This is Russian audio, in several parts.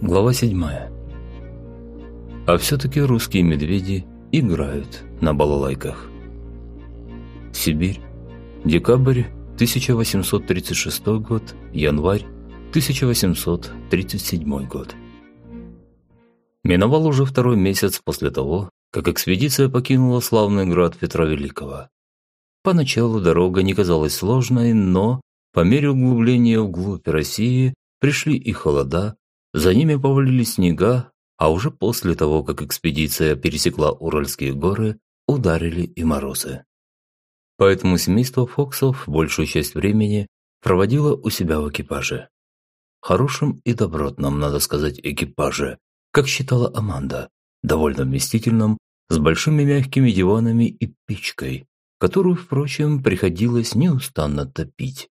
Глава 7. А все-таки русские медведи играют на балалайках. Сибирь. Декабрь 1836 год. Январь 1837 год. Миновал уже второй месяц после того, как экспедиция покинула славный град Петра Великого. Поначалу дорога не казалась сложной, но по мере углубления вглубь России пришли и холода, за ними повалили снега, а уже после того, как экспедиция пересекла Уральские горы, ударили и морозы. Поэтому семейство Фоксов большую часть времени проводило у себя в экипаже. Хорошим и добротным, надо сказать, экипаже, как считала Аманда, довольно вместительным, с большими мягкими диванами и печкой, которую, впрочем, приходилось неустанно топить.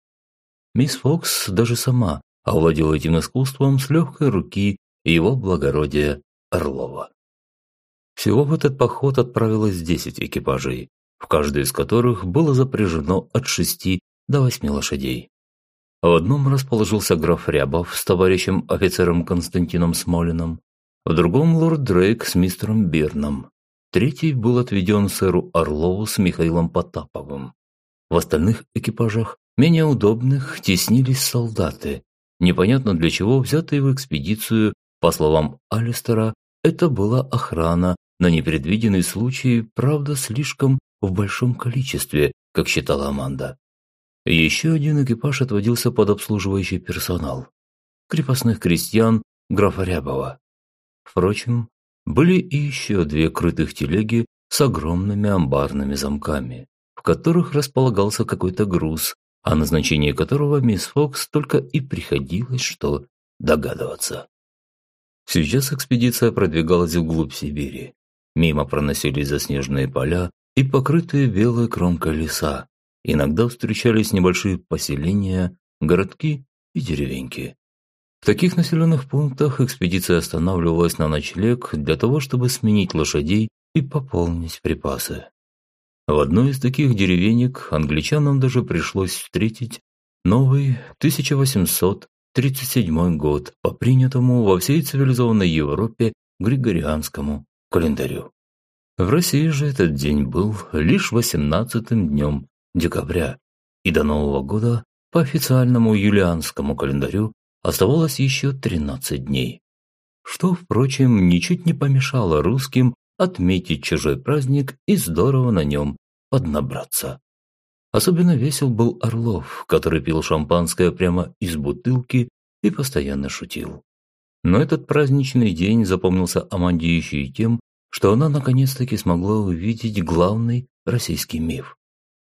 Мисс Фокс даже сама овладел этим искусством с легкой руки его благородия Орлова. Всего в этот поход отправилось 10 экипажей, в каждой из которых было запряжено от шести до восьми лошадей. В одном расположился граф Рябов с товарищем офицером Константином Смолиным, в другом лорд Дрейк с мистером Бирном. Третий был отведен сэру Орлову с Михаилом Потаповым. В остальных экипажах, менее удобных, теснились солдаты, непонятно для чего взятые в экспедицию, по словам Алистера, это была охрана на непредвиденный случай, правда, слишком в большом количестве, как считала Аманда. Еще один экипаж отводился под обслуживающий персонал. Крепостных крестьян графа Рябова. Впрочем, были и еще две крытых телеги с огромными амбарными замками, в которых располагался какой-то груз, о назначении которого мисс Фокс только и приходилось что догадываться. Сейчас экспедиция продвигалась вглубь Сибири. Мимо проносились заснеженные поля и покрытые белой кромкой леса. Иногда встречались небольшие поселения, городки и деревеньки. В таких населенных пунктах экспедиция останавливалась на ночлег для того, чтобы сменить лошадей и пополнить припасы. В одной из таких деревенек англичанам даже пришлось встретить новый 1837 год по принятому во всей цивилизованной Европе Григорианскому календарю. В России же этот день был лишь 18-м днем декабря, и до Нового года по официальному юлианскому календарю оставалось еще 13 дней. Что, впрочем, ничуть не помешало русским отметить чужой праздник и здорово на нем поднабраться. Особенно весел был Орлов, который пил шампанское прямо из бутылки и постоянно шутил. Но этот праздничный день запомнился Аманде еще и тем, что она наконец-таки смогла увидеть главный российский миф,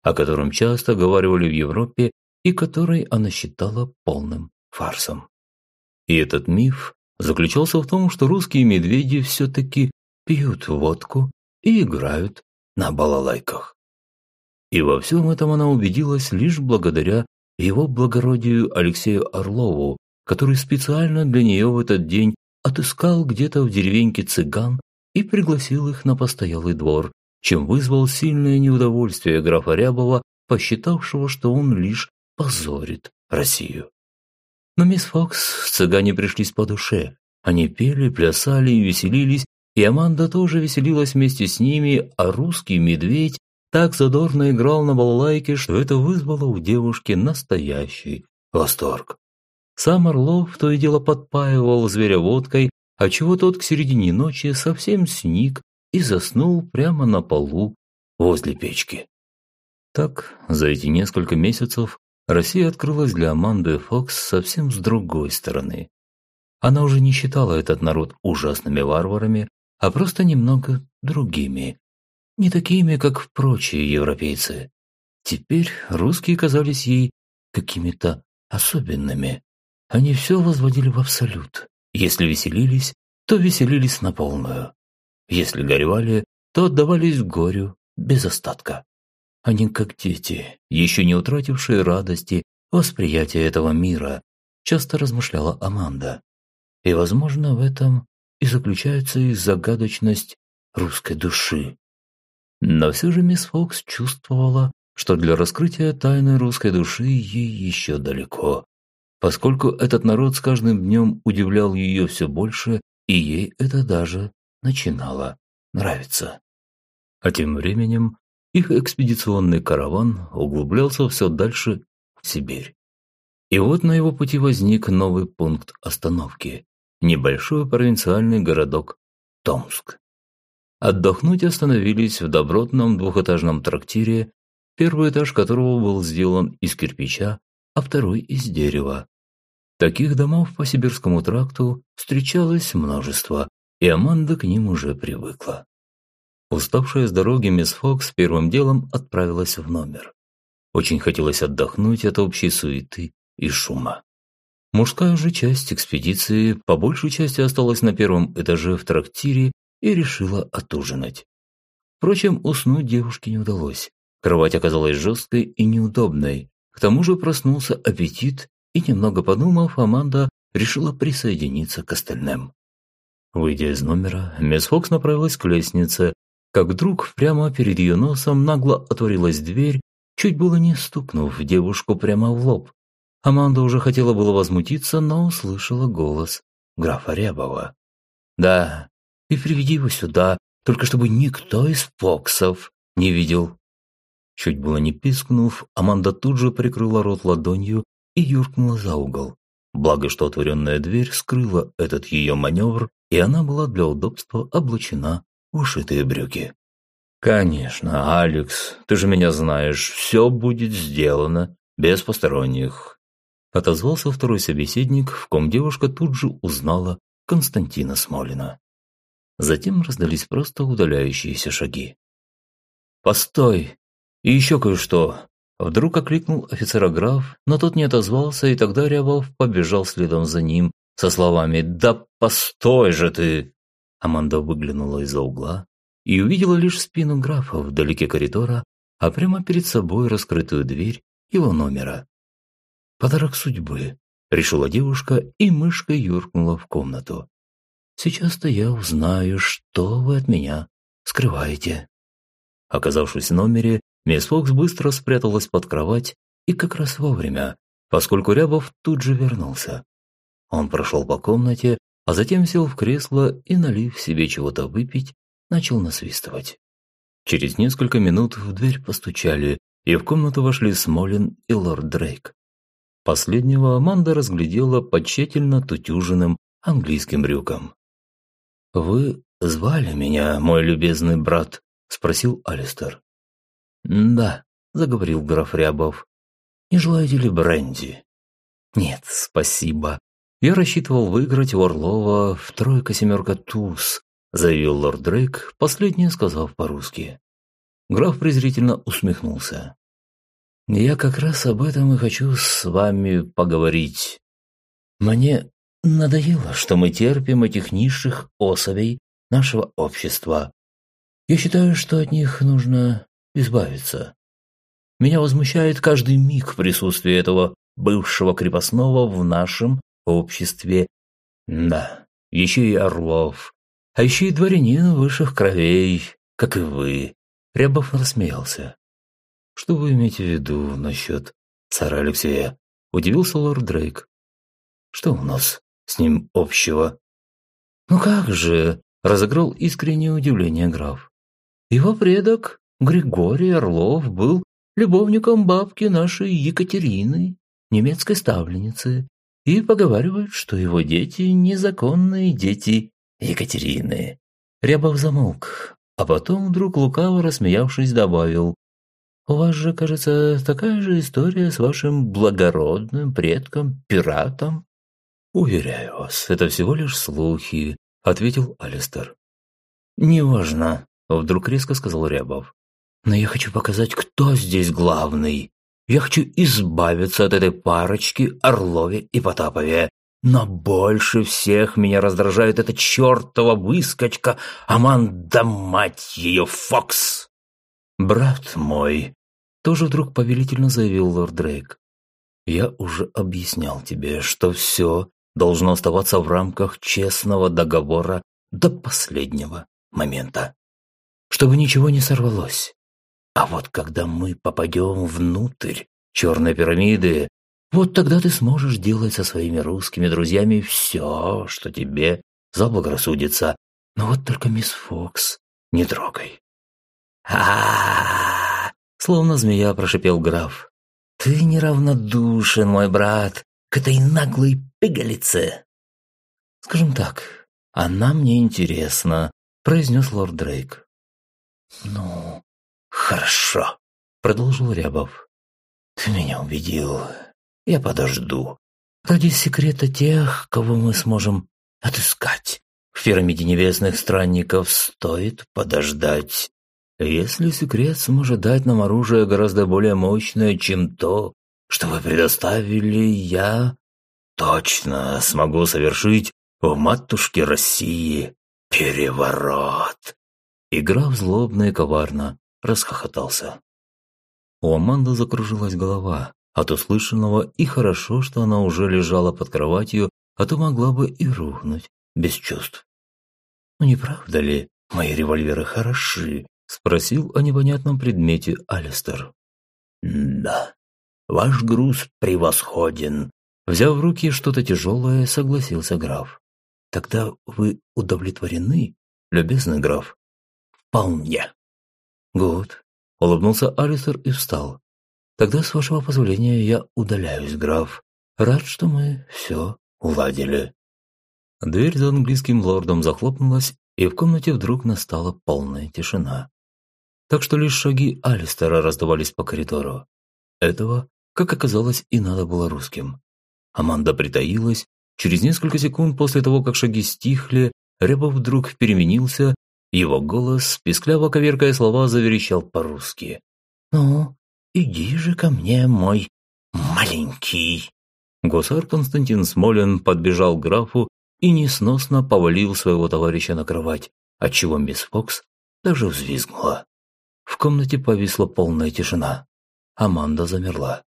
о котором часто говорили в Европе и который она считала полным фарсом. И этот миф заключался в том, что русские медведи все-таки пьют водку и играют на балалайках. И во всем этом она убедилась лишь благодаря его благородию Алексею Орлову, который специально для нее в этот день отыскал где-то в деревеньке цыган и пригласил их на постоялый двор, чем вызвал сильное неудовольствие графа Рябова, посчитавшего, что он лишь позорит Россию. Но мисс Фокс цыгане пришлись по душе. Они пели, плясали и веселились, и Аманда тоже веселилась вместе с ними, а русский медведь так задорно играл на балалайке, что это вызвало у девушки настоящий восторг. Сам Орлов то и дело подпаивал зверя водкой, отчего тот к середине ночи совсем сник и заснул прямо на полу возле печки. Так, за эти несколько месяцев Россия открылась для Аманды Фокс совсем с другой стороны. Она уже не считала этот народ ужасными варварами, а просто немного другими. Не такими, как прочие европейцы. Теперь русские казались ей какими-то особенными. Они все возводили в абсолют. Если веселились, то веселились на полную. Если горевали, то отдавались горю без остатка. Они как дети, еще не утратившие радости восприятия этого мира, часто размышляла Аманда. И, возможно, в этом и заключается их загадочность русской души. Но все же мисс Фокс чувствовала, что для раскрытия тайны русской души ей еще далеко. поскольку этот народ с каждым днем удивлял ее все больше, и ей это даже начинало нравиться. А тем временем их экспедиционный караван углублялся все дальше в Сибирь. И вот на его пути возник новый пункт остановки – небольшой провинциальный городок Томск. Отдохнуть остановились в добротном двухэтажном трактире, первый этаж которого был сделан из кирпича, а второй из дерева. Таких домов по Сибирскому тракту встречалось множество, и Аманда к ним уже привыкла. Уставшая с дороги мисс Фокс первым делом отправилась в номер. Очень хотелось отдохнуть от общей суеты и шума. Мужская же часть экспедиции по большей части осталась на первом этаже в трактире и решила отужинать. Впрочем, уснуть девушке не удалось. Кровать оказалась жесткой и неудобной. К тому же проснулся аппетит, и немного подумав, Аманда решила присоединиться к остальным. Выйдя из номера, мисс Фокс направилась к лестнице, как вдруг прямо перед ее носом нагло отворилась дверь, чуть было не стукнув девушку прямо в лоб. Аманда уже хотела было возмутиться, но услышала голос графа Рябова. «Да, и приведи его сюда, только чтобы никто из Фоксов не видел». Чуть было не пискнув, Аманда тут же прикрыла рот ладонью и юркнула за угол. Благо, что отворенная дверь скрыла этот ее маневр, и она была для удобства облачена в ушитые брюки. «Конечно, Алекс, ты же меня знаешь, все будет сделано без посторонних», отозвался второй собеседник, в ком девушка тут же узнала Константина Смолина. Затем раздались просто удаляющиеся шаги. «Постой! И еще кое-что!» Вдруг окликнул офицера граф, но тот не отозвался, и тогда Рябов побежал следом за ним со словами «Да постой же ты!». Аманда выглянула из-за угла и увидела лишь спину графа вдалеке коридора, а прямо перед собой раскрытую дверь его номера. «Подарок судьбы», – решила девушка, и мышкой юркнула в комнату. «Сейчас-то я узнаю, что вы от меня скрываете». Оказавшись в номере, мисс Фокс быстро спряталась под кровать и как раз вовремя, поскольку Рябов тут же вернулся. Он прошел по комнате, а затем сел в кресло и, налив себе чего-то выпить, начал насвистывать. Через несколько минут в дверь постучали, и в комнату вошли Смолин и лорд Дрейк. Последнего Аманда разглядела под тщательно тутюженным английским брюком. «Вы звали меня, мой любезный брат?» – спросил Алистер. «Да», – заговорил граф Рябов. «Не желаете ли бренди?» «Нет, спасибо. Я рассчитывал выиграть у Орлова в тройка-семерка туз», – заявил лорд Дрейк, последнее сказав по-русски. Граф презрительно усмехнулся. Я как раз об этом и хочу с вами поговорить. Мне надоело, что мы терпим этих низших особей нашего общества. Я считаю, что от них нужно избавиться. Меня возмущает каждый миг присутствия этого бывшего крепостного в нашем обществе. Да, еще и Орлов, а еще и дворянин высших кровей, как и вы. Рябов рассмеялся. «Что вы имеете в виду насчет цара Алексея?» – удивился лорд Дрейк. «Что у нас с ним общего?» «Ну как же!» – разыграл искреннее удивление граф. «Его предок, Григорий Орлов, был любовником бабки нашей Екатерины, немецкой ставленницы, и поговаривают, что его дети – незаконные дети Екатерины». Рябов замолк, а потом вдруг лукаво рассмеявшись добавил у вас же, кажется, такая же история с вашим благородным предком, пиратом?» «Уверяю вас, это всего лишь слухи», — ответил Алистер. «Неважно», — вдруг резко сказал Рябов. «Но я хочу показать, кто здесь главный. Я хочу избавиться от этой парочки Орлове и Потапове. Но больше всех меня раздражает эта чертова выскочка Аманда, мать ее, Фокс!» «Брат мой», – тоже вдруг повелительно заявил лорд Дрейк, – «я уже объяснял тебе, что все должно оставаться в рамках честного договора до последнего момента, чтобы ничего не сорвалось. А вот когда мы попадем внутрь черной пирамиды, Вот тогда ты сможешь делать со своими русскими друзьями все, что тебе заблагорассудится. Но вот только мисс Фокс не трогай. А, Словно змея прошипел граф. «Ты неравнодушен, мой брат, к этой наглой пигалице!» «Скажем так, она мне интересна», – произнес лорд Дрейк. «Ну, хорошо», – продолжил Рябов. «Ты меня убедил. Я подожду. Ради секрета тех, кого мы сможем отыскать. В пирамиде небесных странников стоит подождать. Если секрет сможет дать нам оружие гораздо более мощное, чем то, что вы предоставили, я точно смогу совершить в матушке России переворот. В злобно и коварно расхохотался. У Аманды закружилась голова от услышанного, и хорошо, что она уже лежала под кроватью, а то могла бы и рухнуть без чувств. «Ну не правда ли, мои револьверы хороши?» – спросил о непонятном предмете Алистер. «Да, ваш груз превосходен», – взяв в руки что-то тяжелое, согласился граф. «Тогда вы удовлетворены, любезный граф?» «Вполне». «Гуд», – улыбнулся Алистер и встал. «Тогда, с вашего позволения, я удаляюсь, граф. Рад, что мы все уладили». Дверь за английским лордом захлопнулась, и в комнате вдруг настала полная тишина. Так что лишь шаги Алистера раздавались по коридору. Этого, как оказалось, и надо было русским. Аманда притаилась. Через несколько секунд после того, как шаги стихли, Рябов вдруг переменился, его голос, пискляво коверкая слова, заверещал по-русски. «Ну, иди же ко мне, мой маленький!» Гусар Константин Смолин подбежал к графу и несносно повалил своего товарища на кровать, отчего мисс Фокс даже взвизгнула. В комнате повисла полная тишина. Аманда замерла.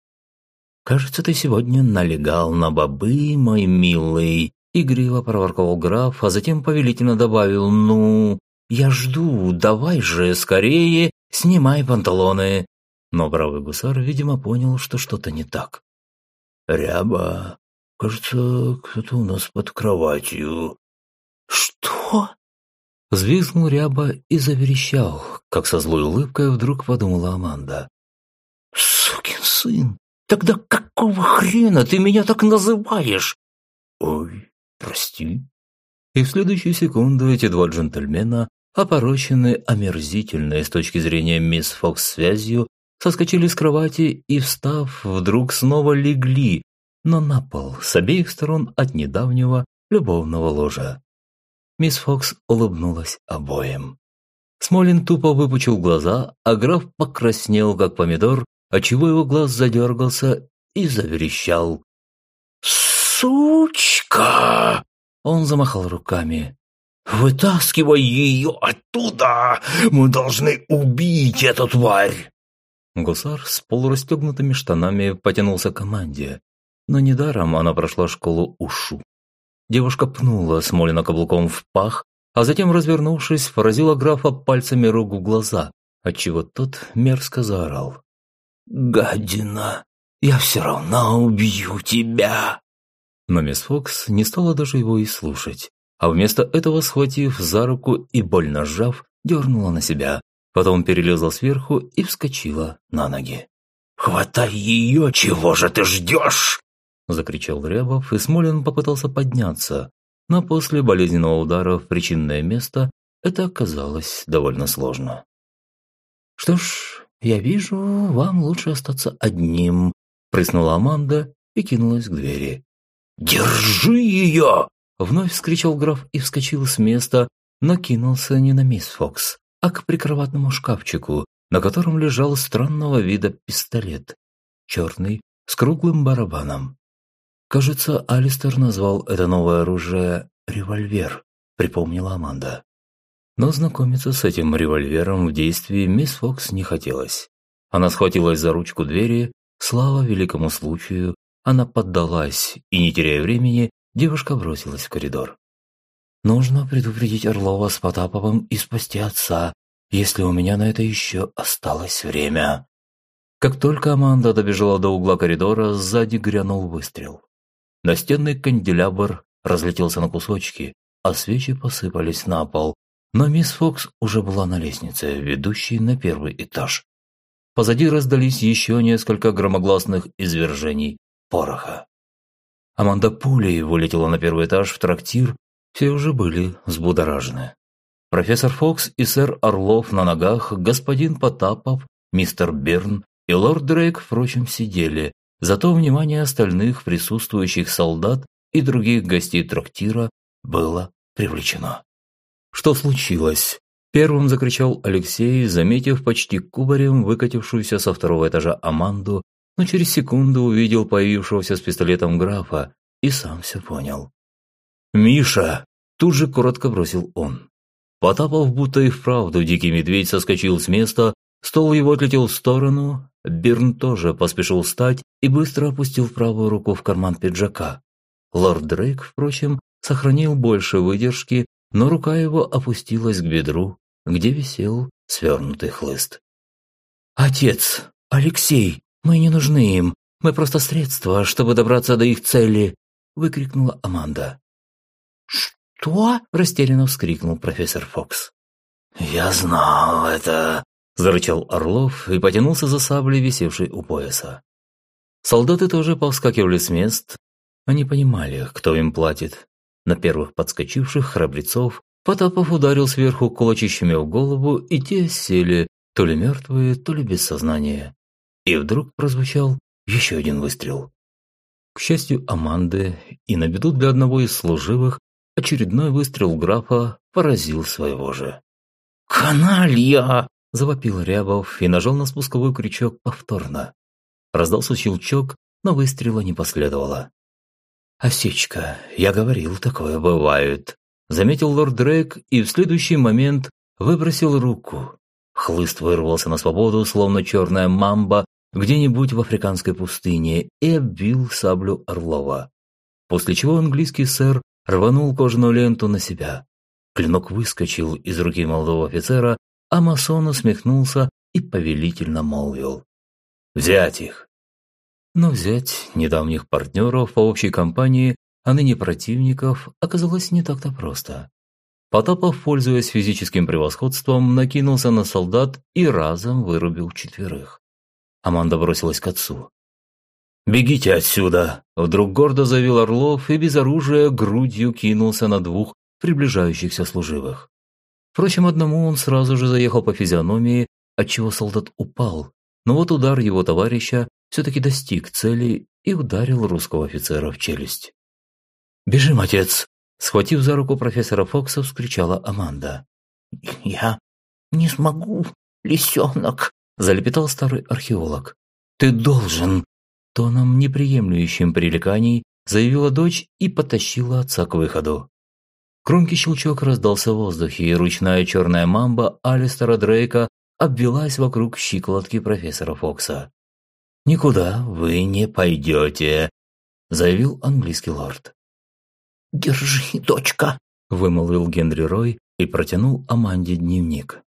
«Кажется, ты сегодня налегал на бобы, мой милый», — игриво проворковал граф, а затем повелительно добавил «Ну, я жду, давай же, скорее, снимай панталоны». Но бравый гусар, видимо, понял, что что-то не так. «Ряба, Кажется, кто-то у нас под кроватью. Что? Взвизгнул Ряба и заверещал, как со злой улыбкой вдруг подумала Аманда. Сукин сын, тогда какого хрена ты меня так называешь? Ой, прости. И в следующую секунду эти два джентльмена, опороченные омерзительной с точки зрения мисс Фокс связью, соскочили с кровати и, встав, вдруг снова легли, но на пол с обеих сторон от недавнего любовного ложа. Мисс Фокс улыбнулась обоим. Смолин тупо выпучил глаза, а граф покраснел, как помидор, отчего его глаз задергался и заверещал. «Сучка!» Он замахал руками. «Вытаскивай ее оттуда! Мы должны убить эту тварь!» Гусар с полурастегнутыми штанами потянулся к команде, но недаром она прошла школу УШУ. Девушка пнула Смолина каблуком в пах, а затем, развернувшись, поразила графа пальцами рук в глаза, отчего тот мерзко заорал. «Гадина! Я все равно убью тебя!» Но мисс Фокс не стала даже его и слушать, а вместо этого, схватив за руку и больно сжав, дернула на себя, потом перелезла сверху и вскочила на ноги. «Хватай ее! Чего же ты ждешь?» – закричал Рябов, и Смолин попытался подняться, но после болезненного удара в причинное место это оказалось довольно сложно. «Что ж, я вижу, вам лучше остаться одним», – прыснула Аманда и кинулась к двери. «Держи ее!» – вновь вскричал граф и вскочил с места, но кинулся не на мисс Фокс, а к прикроватному шкафчику, на котором лежал странного вида пистолет, черный, с круглым барабаном. Кажется, Алистер назвал это новое оружие «револьвер», припомнила Аманда. Но знакомиться с этим револьвером в действии мисс Фокс не хотелось. Она схватилась за ручку двери, слава великому случаю, она поддалась, и, не теряя времени, девушка бросилась в коридор. «Нужно предупредить Орлова с Потаповым и спасти отца, если у меня на это еще осталось время». Как только Аманда добежала до угла коридора, сзади грянул выстрел. Настенный канделябр разлетелся на кусочки, а свечи посыпались на пол, но мисс Фокс уже была на лестнице, ведущей на первый этаж. Позади раздались еще несколько громогласных извержений пороха. Аманда пулей вылетела на первый этаж в трактир, все уже были взбудоражены. Профессор Фокс и сэр Орлов на ногах, господин Потапов, мистер Берн и лорд Дрейк, впрочем, сидели, зато внимание остальных присутствующих солдат и других гостей трактира было привлечено. «Что случилось?» Первым закричал Алексей, заметив почти кубарем выкатившуюся со второго этажа Аманду, но через секунду увидел появившегося с пистолетом графа и сам все понял. «Миша!» – тут же коротко бросил он. Потапов, будто и вправду дикий медведь соскочил с места, стол его отлетел в сторону, Бирн тоже поспешил встать и быстро опустил правую руку в карман пиджака. Лорд Дрейк, впрочем, сохранил больше выдержки, но рука его опустилась к бедру, где висел свернутый хлыст. «Отец! Алексей! Мы не нужны им! Мы просто средства, чтобы добраться до их цели!» – выкрикнула Аманда. «Что?» – растерянно вскрикнул профессор Фокс. «Я знал это!» – зарычал Орлов и потянулся за саблей, висевшей у пояса. Солдаты тоже повскакивали с мест. Они понимали, кто им платит. На первых подскочивших храбрецов Потапов ударил сверху кулачищами в голову, и те сели, то ли мертвые, то ли без сознания. И вдруг прозвучал еще один выстрел. К счастью Аманды и на беду для одного из служивых, очередной выстрел графа поразил своего же. «Каналья!» – завопил Рябов и нажал на спусковой крючок повторно. Раздался щелчок, но выстрела не последовало. «Осечка, я говорил, такое бывает», заметил лорд Дрейк и в следующий момент выбросил руку. Хлыст вырвался на свободу, словно черная мамба где-нибудь в африканской пустыне, и обвил саблю Орлова. После чего английский сэр рванул кожаную ленту на себя. Клинок выскочил из руки молодого офицера, а масон усмехнулся и повелительно молвил. «Взять их!» Но взять недавних партнеров по общей компании а ныне противников оказалось не так-то просто. Потапов, пользуясь физическим превосходством, накинулся на солдат и разом вырубил четверых. Аманда бросилась к отцу. «Бегите отсюда!» – вдруг гордо заявил Орлов и без оружия грудью кинулся на двух приближающихся служивых. Впрочем, одному он сразу же заехал по физиономии, отчего солдат упал, но вот удар его товарища все-таки достиг цели и ударил русского офицера в челюсть. «Бежим, отец!» Схватив за руку профессора Фокса, вскричала Аманда. «Я не смогу, лисенок!» Залепетал старый археолог. «Ты должен!» Тоном, неприемлющим пререканий, заявила дочь и потащила отца к выходу. Громкий щелчок раздался в воздухе, и ручная черная мамба Алистера Дрейка обвелась вокруг щиколотки профессора Фокса. «Никуда вы не пойдете», – заявил английский лорд. «Держи, дочка», – вымолвил Генри Рой и протянул Аманде дневник.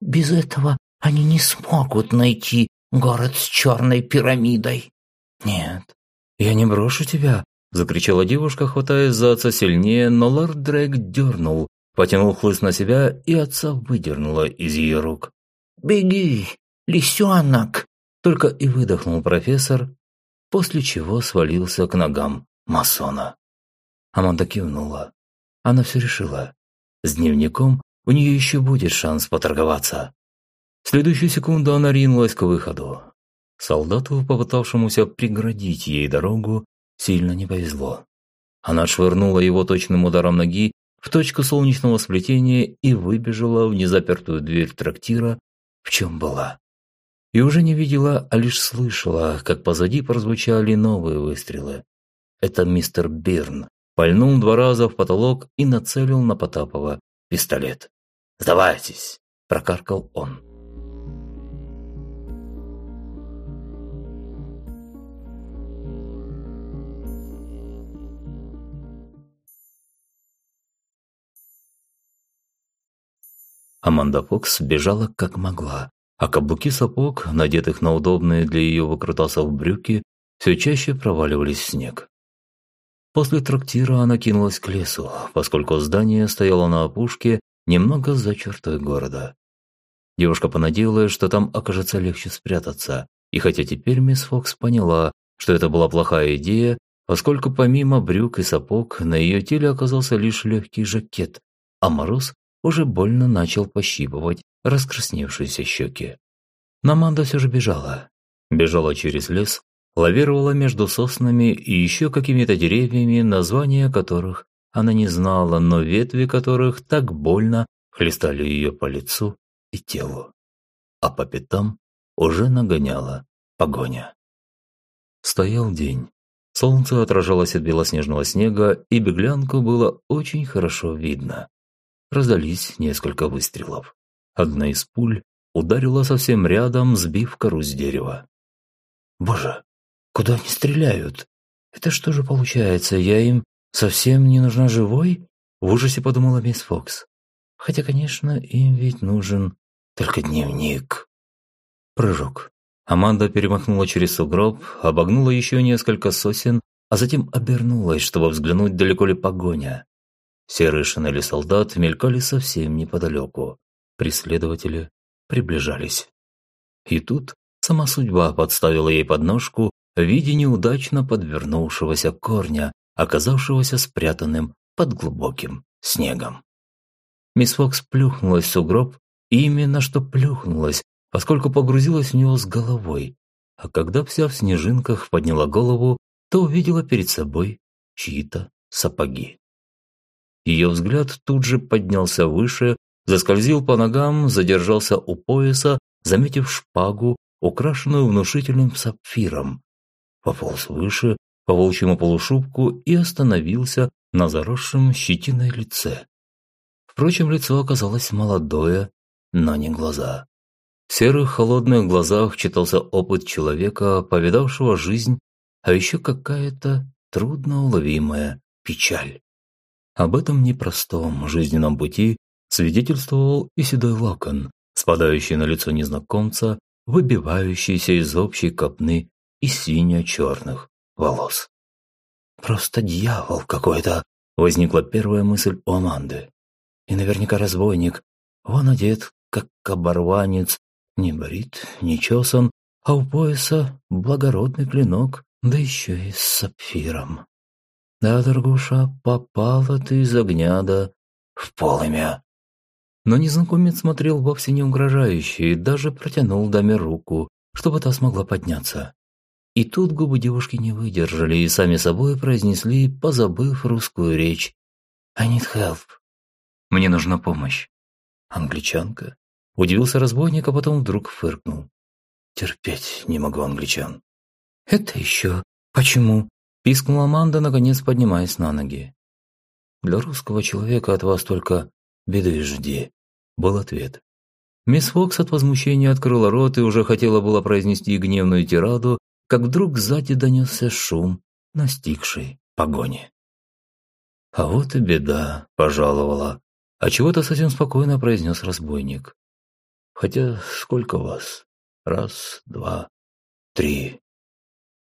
«Без этого они не смогут найти город с черной пирамидой». «Нет, я не брошу тебя», – закричала девушка, хватаясь за отца сильнее, но лорд Дрейк дернул, потянул хлыст на себя, и отца выдернуло из ее рук. «Беги, лисенок!» – только и выдохнул профессор, после чего свалился к ногам масона. Аманда кивнула. Она все решила. С дневником у нее еще будет шанс поторговаться. В следующую секунду она ринулась к выходу. Солдату, попытавшемуся преградить ей дорогу, сильно не повезло. Она швырнула его точным ударом ноги в точку солнечного сплетения и выбежала в незапертую дверь трактира, в чем была. И уже не видела, а лишь слышала, как позади прозвучали новые выстрелы. Это мистер Бирн, пальнул два раза в потолок и нацелил на Потапова пистолет. «Сдавайтесь!» – прокаркал он. Аманда Фокс бежала как могла, а каблуки сапог, надетых на удобные для ее выкрутасов брюки, все чаще проваливались в снег. После трактира она кинулась к лесу, поскольку здание стояло на опушке немного за чертой города. Девушка понадеялась, что там окажется легче спрятаться, и хотя теперь мисс Фокс поняла, что это была плохая идея, поскольку помимо брюк и сапог на ее теле оказался лишь легкий жакет, а мороз уже больно начал пощипывать раскрасневшиеся щеки. Но Аманда все же бежала. Бежала через лес, лавировала между соснами и еще какими-то деревьями, названия которых она не знала, но ветви которых так больно хлестали ее по лицу и телу. А по пятам уже нагоняла погоня. Стоял день. Солнце отражалось от белоснежного снега, и беглянку было очень хорошо видно. Раздались несколько выстрелов. Одна из пуль ударила совсем рядом, сбив кору с дерева. «Боже, куда они стреляют? Это что же получается, я им совсем не нужна живой?» В ужасе подумала мисс Фокс. Хотя, конечно, им ведь нужен только дневник. Прыжок. Аманда перемахнула через сугроб, обогнула еще несколько сосен, а затем обернулась, чтобы взглянуть, далеко ли погоня. Серые шинели солдат мелькали совсем неподалеку. Преследователи приближались. И тут сама судьба подставила ей подножку в виде неудачно подвернувшегося корня, оказавшегося спрятанным под глубоким снегом. Мисс Фокс плюхнулась в сугроб, именно что плюхнулась, поскольку погрузилась в него с головой, а когда вся в снежинках подняла голову, то увидела перед собой чьи-то сапоги. Ее взгляд тут же поднялся выше, заскользил по ногам, задержался у пояса, заметив шпагу, украшенную внушительным сапфиром. Пополз выше, по волчьему полушубку и остановился на заросшем щетиной лице. Впрочем, лицо оказалось молодое, но не глаза. В серых холодных глазах читался опыт человека, повидавшего жизнь, а еще какая-то трудноуловимая печаль. Об этом непростом жизненном пути свидетельствовал и седой локон, спадающий на лицо незнакомца, выбивающийся из общей копны и сине-черных волос. «Просто дьявол какой-то!» – возникла первая мысль у Аманды. «И наверняка разбойник. Он одет, как оборванец, не брит, не чесан, а у пояса благородный клинок, да еще и с сапфиром. Да, дорогуша, попала ты из огня да в полымя. Но незнакомец смотрел вовсе не угрожающе и даже протянул даме руку, чтобы та смогла подняться. И тут губы девушки не выдержали и сами собой произнесли, позабыв русскую речь. «I need help». «Мне нужна помощь». «Англичанка?» Удивился разбойник, а потом вдруг фыркнул. «Терпеть не могу англичан». «Это еще почему?» Пискнула Аманда, наконец поднимаясь на ноги. «Для русского человека от вас только беды жди», – был ответ. Мисс Фокс от возмущения открыла рот и уже хотела было произнести гневную тираду, как вдруг сзади донесся шум настигшей погони. «А вот и беда», – пожаловала. А чего-то совсем спокойно произнес разбойник. «Хотя сколько вас? Раз, два, три.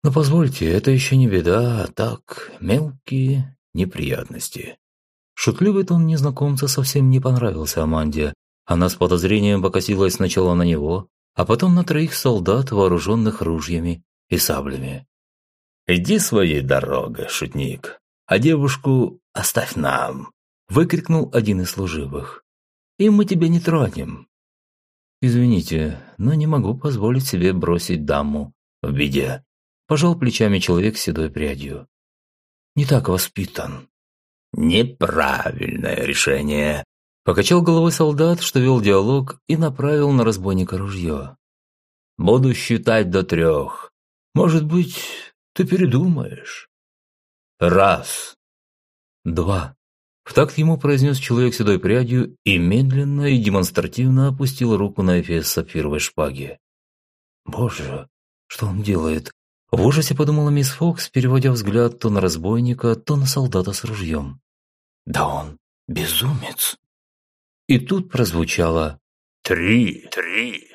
Но позвольте, это еще не беда, а так, мелкие неприятности. Шутливый тон незнакомца совсем не понравился Аманде. Она с подозрением покосилась сначала на него, а потом на троих солдат, вооруженных ружьями и саблями. «Иди своей дорогой, шутник, а девушку оставь нам!» – выкрикнул один из служивых. «И мы тебя не тронем!» «Извините, но не могу позволить себе бросить даму в беде», Пожал плечами человек с седой прядью. Не так воспитан. Неправильное решение. Покачал головой солдат, что вел диалог, и направил на разбойника ружье. Буду считать до трех. Может быть, ты передумаешь. Раз. Два. В такт ему произнес человек седой прядью и медленно и демонстративно опустил руку на эфес сапфировой шпаги. Боже, что он делает? В ужасе подумала мисс Фокс, переводя взгляд то на разбойника, то на солдата с ружьем. «Да он безумец!» И тут прозвучало «Три! Три!»